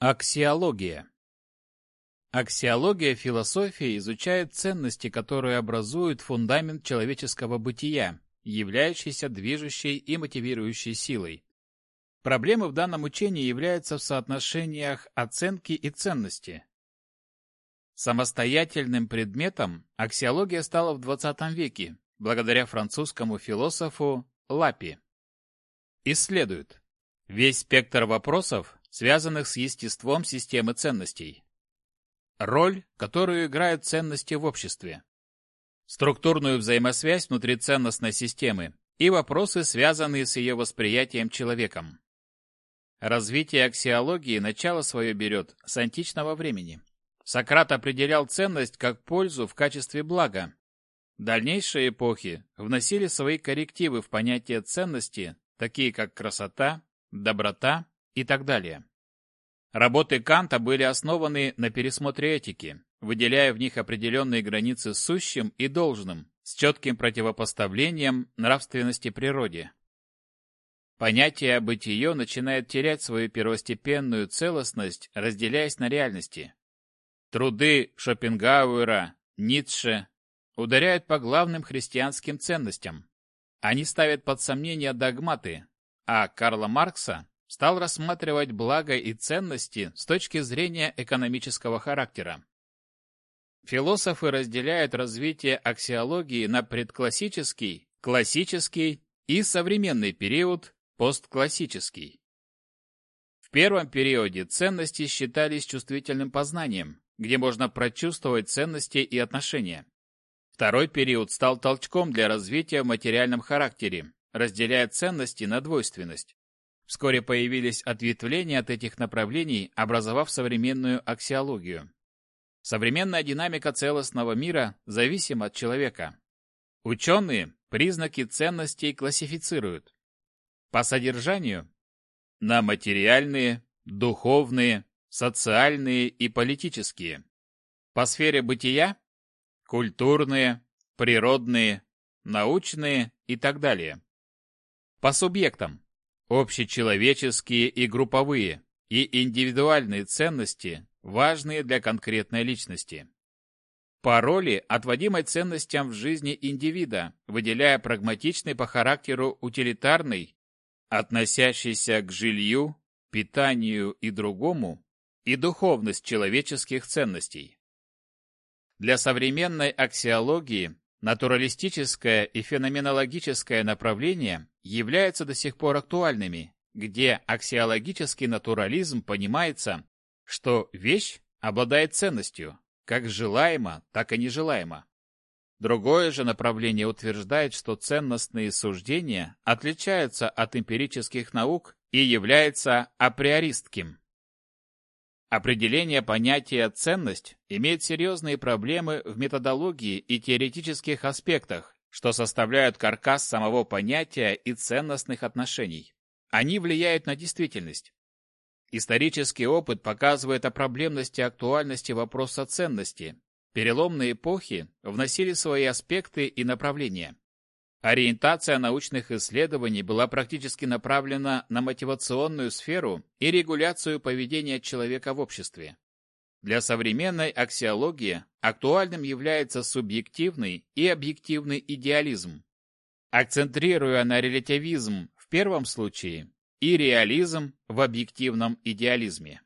Аксиология Аксиология философии изучает ценности, которые образуют фундамент человеческого бытия, являющийся движущей и мотивирующей силой. Проблемой в данном учении является в соотношениях оценки и ценности. Самостоятельным предметом аксиология стала в XX веке, благодаря французскому философу Лапи. Исследует весь спектр вопросов, связанных с естеством системы ценностей. Роль, которую играют ценности в обществе. Структурную взаимосвязь внутри ценностной системы и вопросы, связанные с ее восприятием человеком. Развитие аксиологии начало свое берет с античного времени. Сократ определял ценность как пользу в качестве блага. Дальнейшие эпохи вносили свои коррективы в понятие ценности, такие как красота, доброта и так далее. Работы Канта были основаны на пересмотре этики, выделяя в них определенные границы с сущим и должным, с четким противопоставлением нравственности природе. Понятие бытие начинает терять свою первостепенную целостность, разделяясь на реальности. Труды Шопенгауэра, Ницше ударяют по главным христианским ценностям. Они ставят под сомнение догматы, а Карла Маркса стал рассматривать благо и ценности с точки зрения экономического характера. Философы разделяют развитие аксиологии на предклассический, классический и современный период Постклассический. В первом периоде ценности считались чувствительным познанием, где можно прочувствовать ценности и отношения. Второй период стал толчком для развития в материальном характере, разделяя ценности на двойственность. Вскоре появились ответвления от этих направлений, образовав современную аксиологию. Современная динамика целостного мира зависима от человека. Ученые признаки ценностей классифицируют. По содержанию на материальные, духовные, социальные и политические. По сфере бытия – культурные, природные, научные и так далее. По субъектам – общечеловеческие и групповые, и индивидуальные ценности, важные для конкретной личности. По роли, отводимой ценностям в жизни индивида, выделяя прагматичный по характеру утилитарный относящийся к жилью, питанию и другому, и духовность человеческих ценностей. Для современной аксиологии натуралистическое и феноменологическое направление являются до сих пор актуальными, где аксиологический натурализм понимается, что вещь обладает ценностью, как желаемо, так и нежелаемо. Другое же направление утверждает, что ценностные суждения отличаются от эмпирических наук и является априористским. Определение понятия «ценность» имеет серьезные проблемы в методологии и теоретических аспектах, что составляют каркас самого понятия и ценностных отношений. Они влияют на действительность. Исторический опыт показывает о проблемности актуальности вопроса ценности, Переломные эпохи вносили свои аспекты и направления. Ориентация научных исследований была практически направлена на мотивационную сферу и регуляцию поведения человека в обществе. Для современной аксиологии актуальным является субъективный и объективный идеализм, акцентрируя на релятивизм в первом случае и реализм в объективном идеализме.